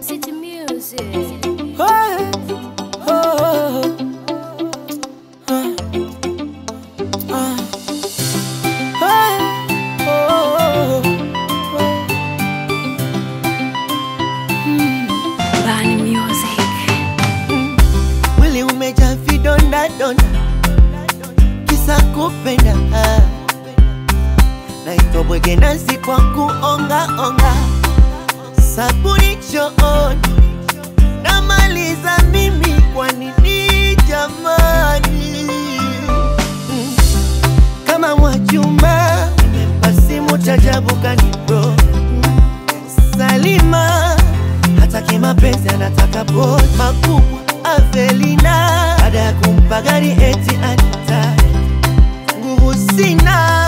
City Music. Oh, oh, oh, oh, oh. Bani Music. Mwili umejaa vidonda donda, kisa kupenda na bwege nasi kwa kuonga onga, sabuni chooni namaliza mimi, kwa nini jamani? Kama Mwajuma nimempa simu chajabu kanibro Salima hataki mapenzi, anataka boy makubwa. Avelina baada ya kumpa gari eti anita nguvu sina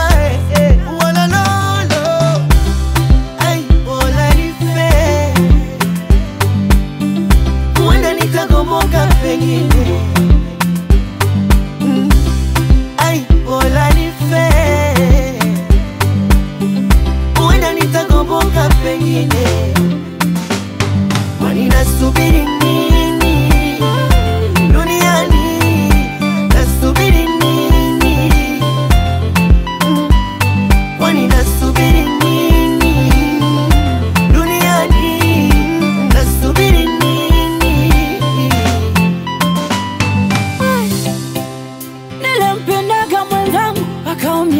huenda nikagomoka pengine Mm, ai wala nife huenda nitagomoka pengine kwani nasubiri nini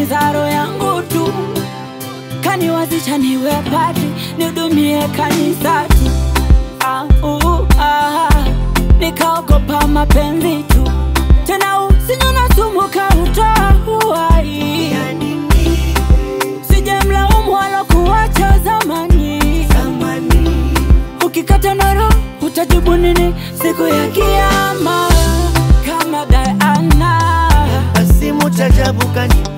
akaumiza roho yangu tu, kaniwazisha niwe padri nihudumie kanisati. Ah, uh, ah, nikaogopa mapenzi tu, tena usinywe na sumu kautoa uhai. sije mlaumu kuwacha zamani, ukikata noro utajibu nini siku ya Kiyama? Kama Diana asimu kanibro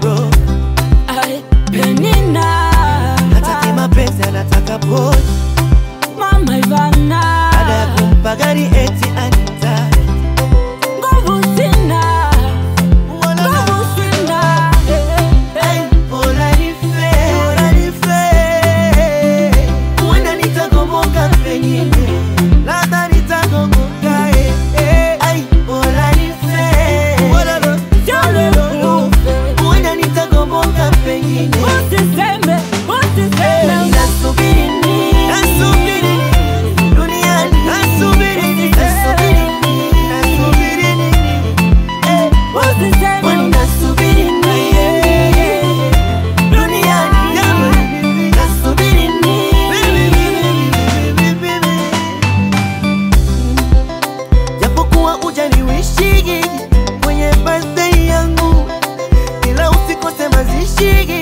she